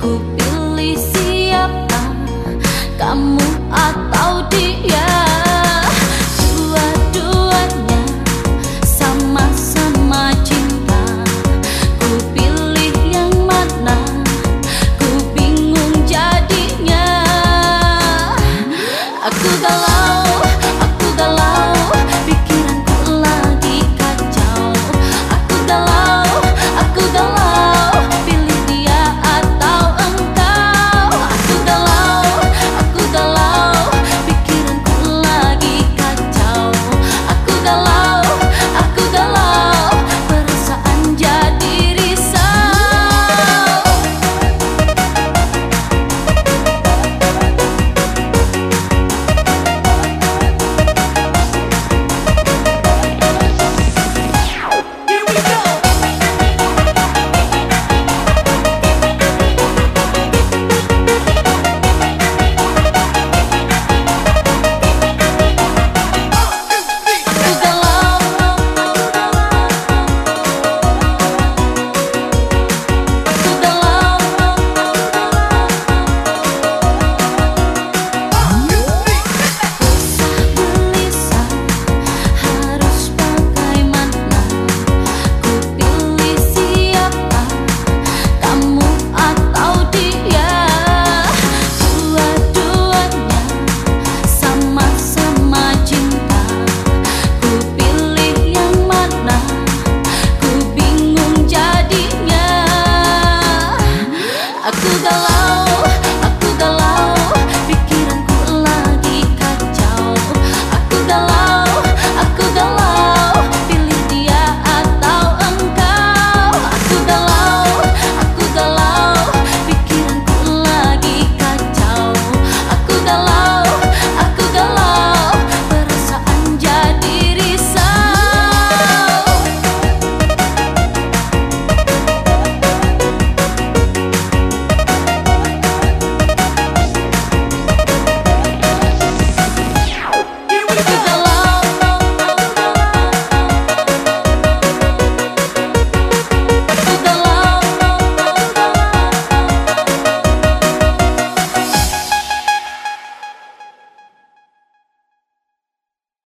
Ku pilih siapa? Kamu atau dia Aku galau